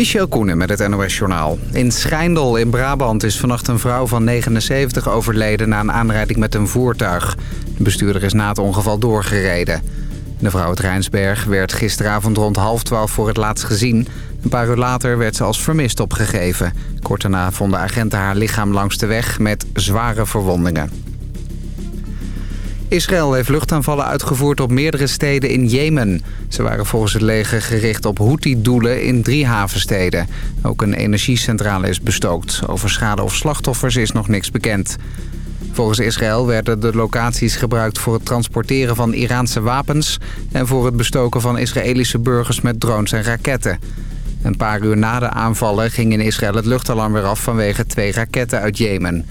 Michel Koenen met het NOS-journaal. In Schijndel in Brabant is vannacht een vrouw van 79 overleden na een aanrijding met een voertuig. De bestuurder is na het ongeval doorgereden. De vrouw uit Rijnsberg werd gisteravond rond half twaalf voor het laatst gezien. Een paar uur later werd ze als vermist opgegeven. Kort daarna vonden agenten haar lichaam langs de weg met zware verwondingen. Israël heeft luchtaanvallen uitgevoerd op meerdere steden in Jemen. Ze waren volgens het leger gericht op Houthi-doelen in drie havensteden. Ook een energiecentrale is bestookt. Over schade of slachtoffers is nog niks bekend. Volgens Israël werden de locaties gebruikt voor het transporteren van Iraanse wapens... en voor het bestoken van Israëlische burgers met drones en raketten. Een paar uur na de aanvallen ging in Israël het luchtalarm weer af vanwege twee raketten uit Jemen.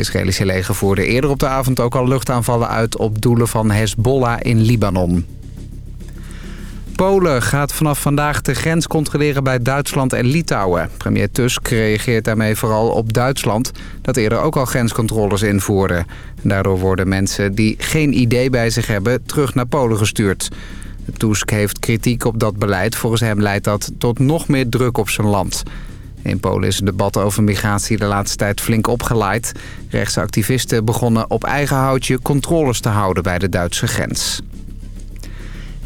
Israëlische leger voerde eerder op de avond ook al luchtaanvallen uit op doelen van Hezbollah in Libanon. Polen gaat vanaf vandaag de grens controleren bij Duitsland en Litouwen. Premier Tusk reageert daarmee vooral op Duitsland... dat eerder ook al grenscontroles invoerde. Daardoor worden mensen die geen idee bij zich hebben terug naar Polen gestuurd. Tusk heeft kritiek op dat beleid. Volgens hem leidt dat tot nog meer druk op zijn land. In Polen is het debat over migratie de laatste tijd flink opgeleid. Rechtse activisten begonnen op eigen houtje controles te houden bij de Duitse grens.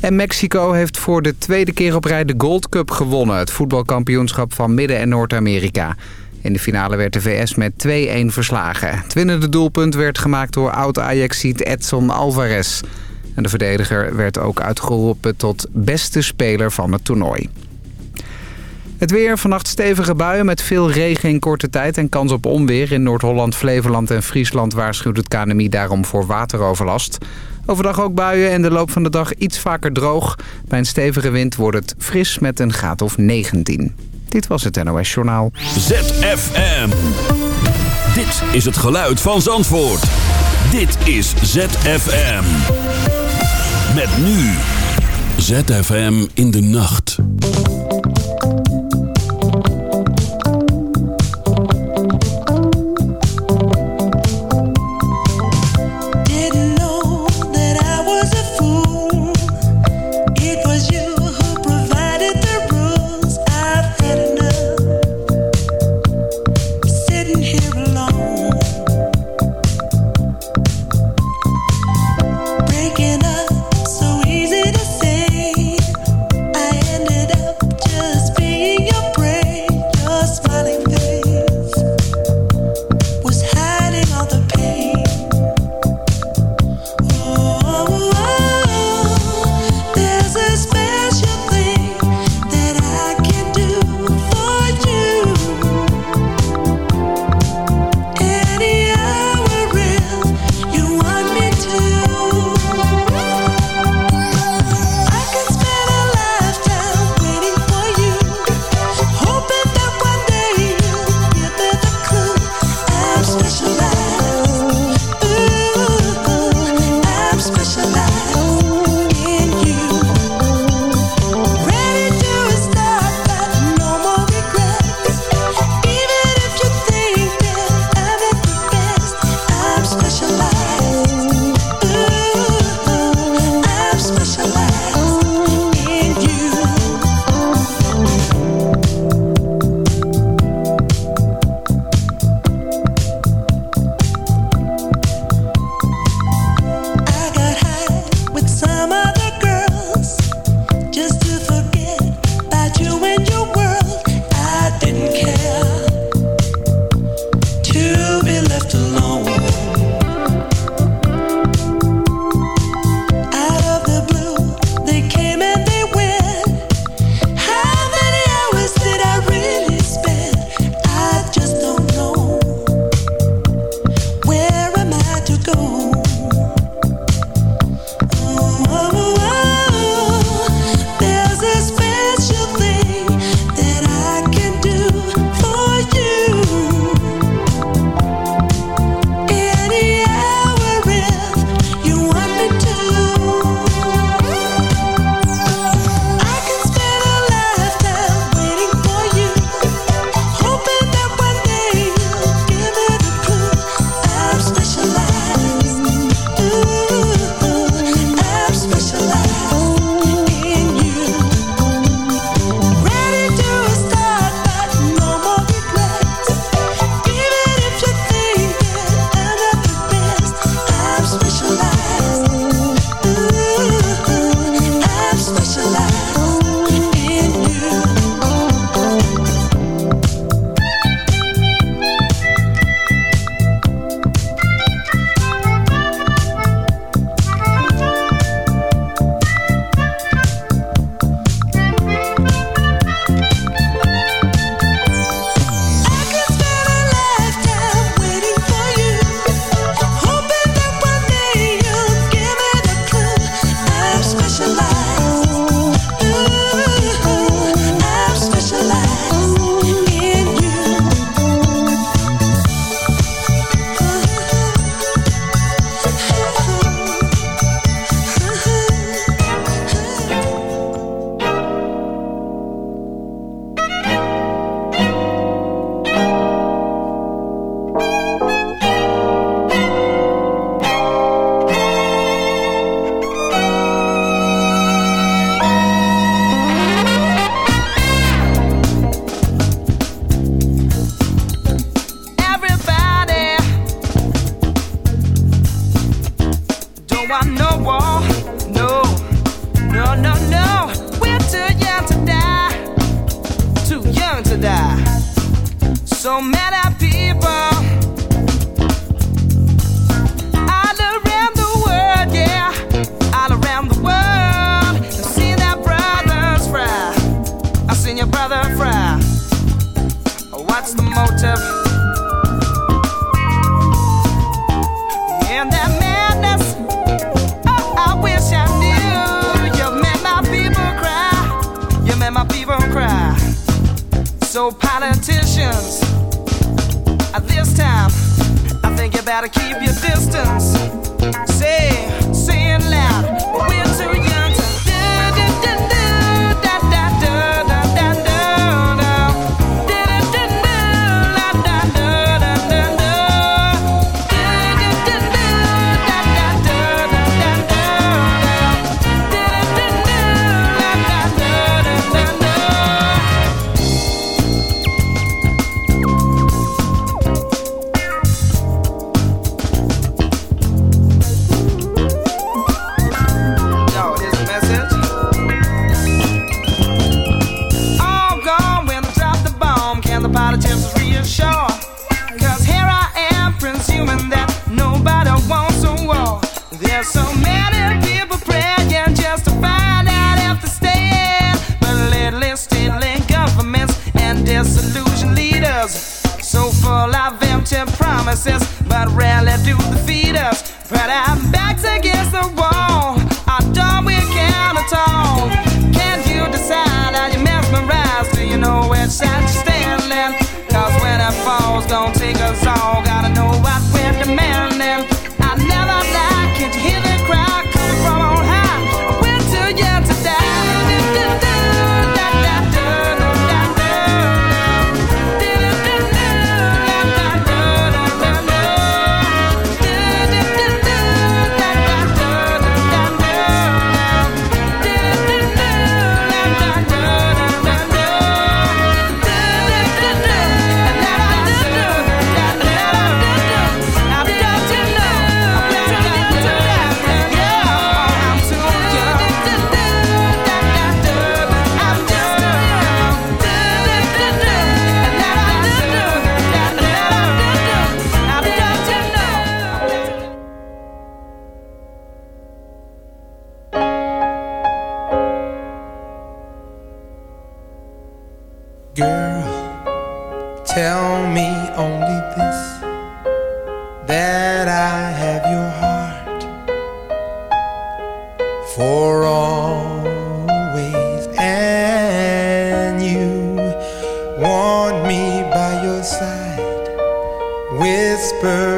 En Mexico heeft voor de tweede keer op rij de Gold Cup gewonnen. Het voetbalkampioenschap van Midden- en Noord-Amerika. In de finale werd de VS met 2-1 verslagen. Het winnende doelpunt werd gemaakt door oud-Ajaxiet Edson Alvarez. En de verdediger werd ook uitgeroepen tot beste speler van het toernooi. Het weer, vannacht stevige buien met veel regen in korte tijd en kans op onweer. In Noord-Holland, Flevoland en Friesland waarschuwt het KNMI daarom voor wateroverlast. Overdag ook buien en de loop van de dag iets vaker droog. Bij een stevige wind wordt het fris met een graad of 19. Dit was het NOS Journaal. ZFM. Dit is het geluid van Zandvoort. Dit is ZFM. Met nu. ZFM in de nacht. for always, and you want me by your side. Whisper.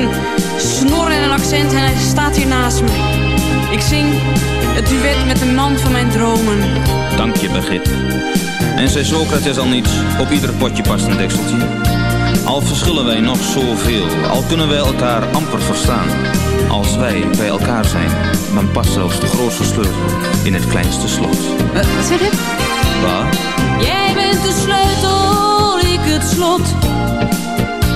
Een snor en een accent en hij staat hier naast me. Ik zing het duet met de man van mijn dromen. Dank je, Begit. En zei Socrates al niets, op ieder potje past een dekseltje. Al verschillen wij nog zoveel, al kunnen wij elkaar amper verstaan. Als wij bij elkaar zijn, dan past zelfs de grootste sleutel in het kleinste slot. Uh, wat zeg je? Waar? Jij bent de sleutel, ik het slot.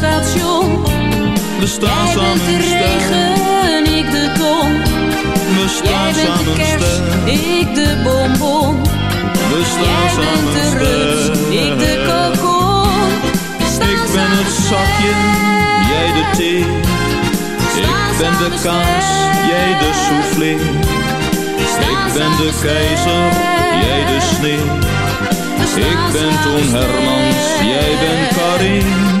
de station. We staan Jij samen bent de regen, ik de ton. We staan Jij bent de samen kerst, ik de bonbon. We Jij staan bent samen de rust, ik de kokon. Ik ben het zakje, jij de thee. Ik ben de kaas, jij de soufflé. Ik ben de keizer, jij de sneeuw. Ik ben Toon Hermans, jij bent Karin.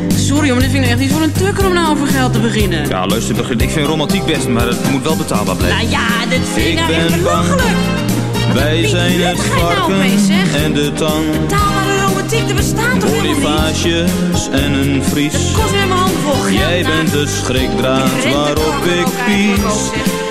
sorry, maar dit vind ik echt niet voor een tukker om nou over geld te beginnen. Ja, luister, ik vind romantiek best, maar het moet wel betaalbaar blijven. Nou ja, dit vind ik Ik nou echt belachelijk. Wij zijn het nou varken en de tang. Betaalbare romantiek, er bestaat toch? Bonifages en een vries. Het kost weer mijn handen vol. Jij nou. bent de schrikdraad waarop ik pies.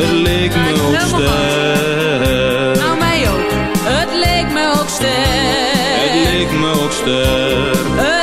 Het leek me Ja, ook sterk. Nou, mij ook. Het leek me ook sterk. Het leek me ook sterk.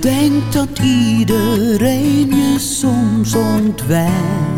Denkt dat iedereen je soms ontwijkt.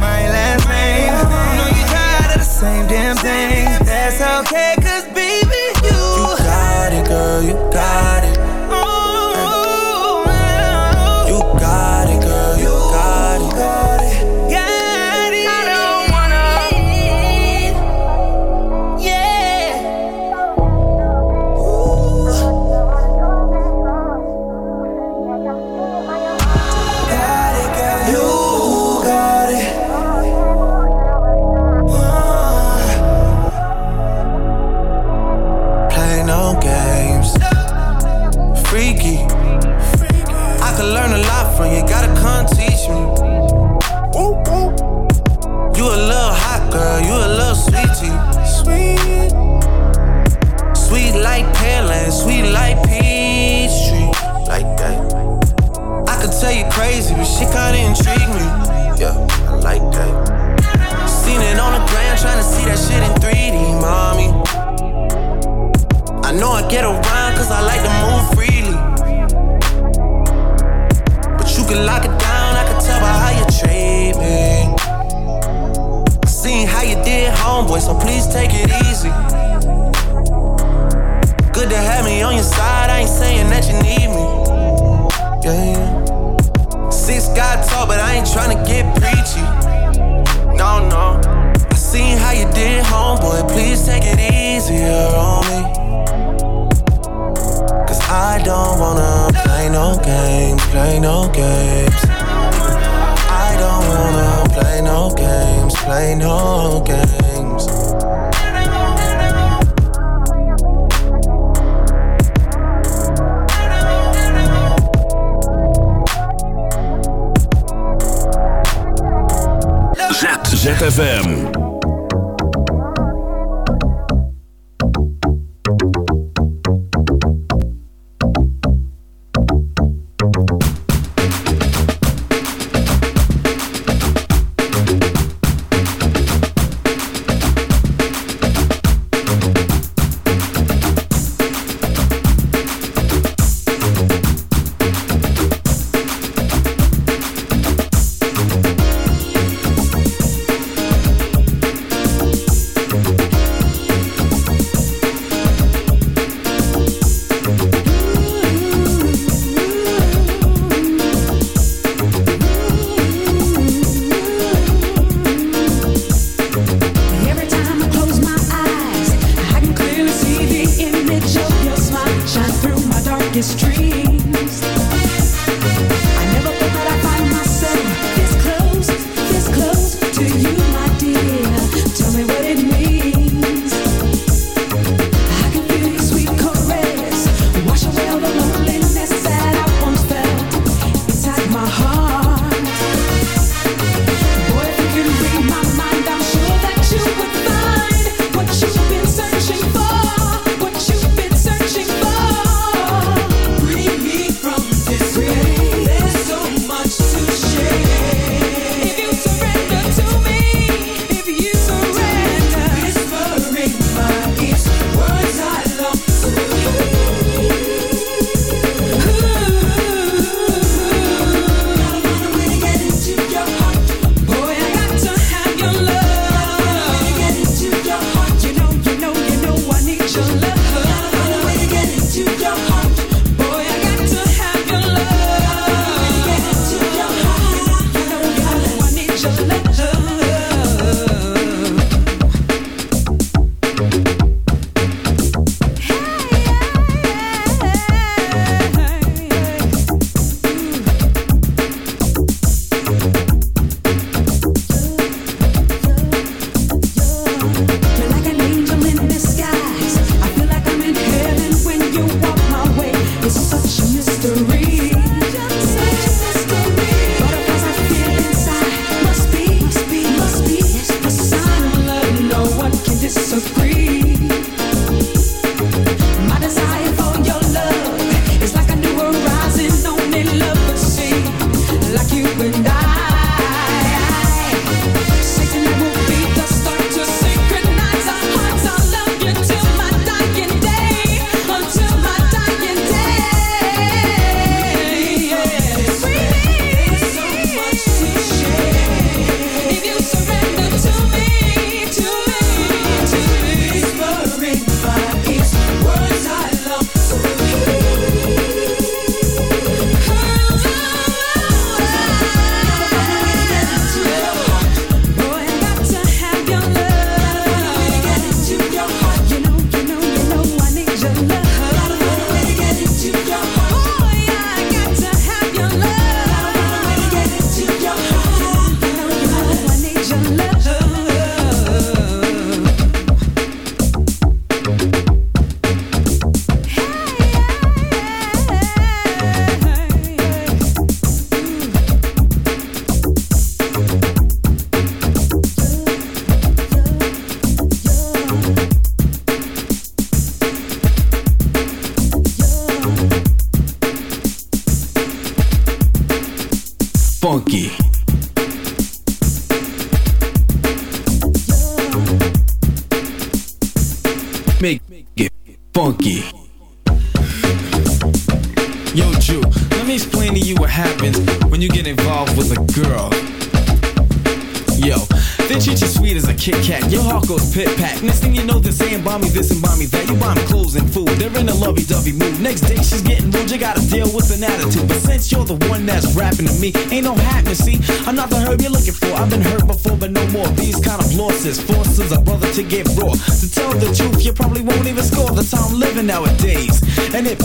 take it easy. Good to have me on your side, I ain't saying that you need me. Yeah, yeah. Six got tall, but I ain't trying to get pre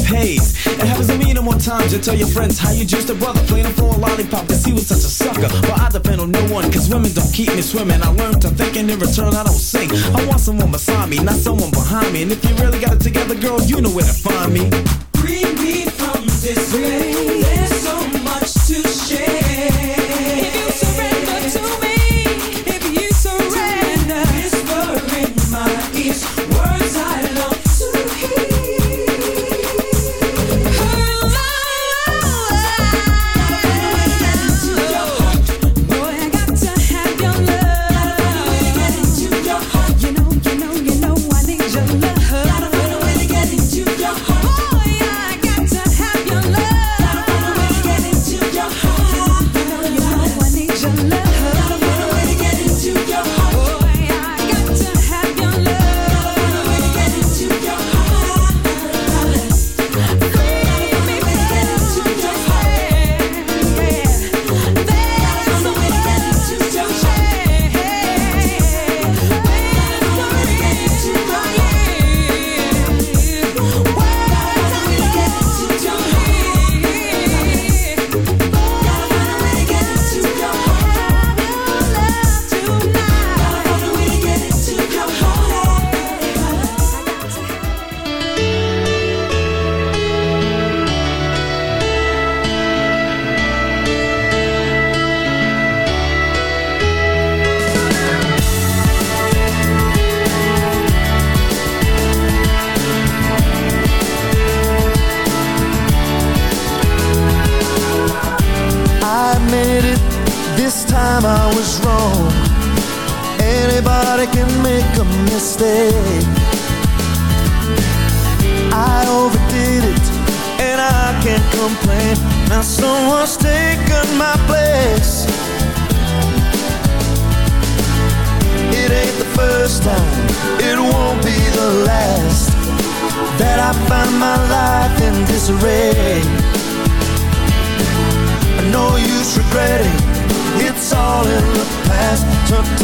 pays. It happens to me no more times. You tell your friends how you just a brother playing for a lollipop cause he was such a sucker. But I depend on no one cause women don't keep me swimming. I learned to think and in return I don't sing. I want someone beside me, not someone behind me. And if you really got it together, girl, you know where to find me. Free me from disgrace.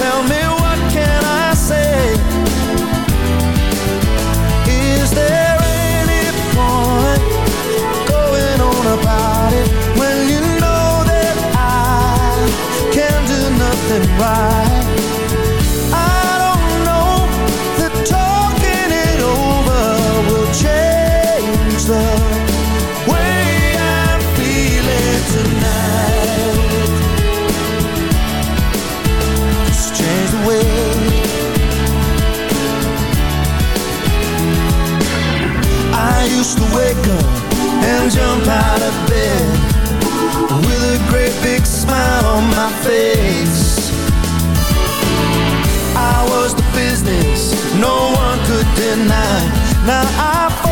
tell me tonight. Now I.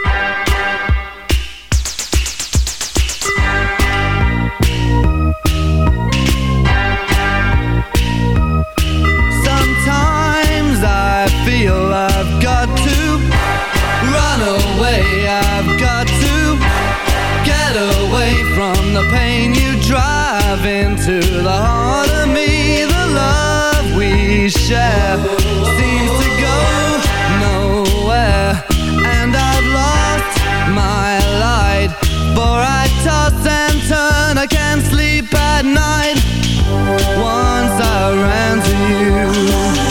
can't sleep at night. Once I ran to you.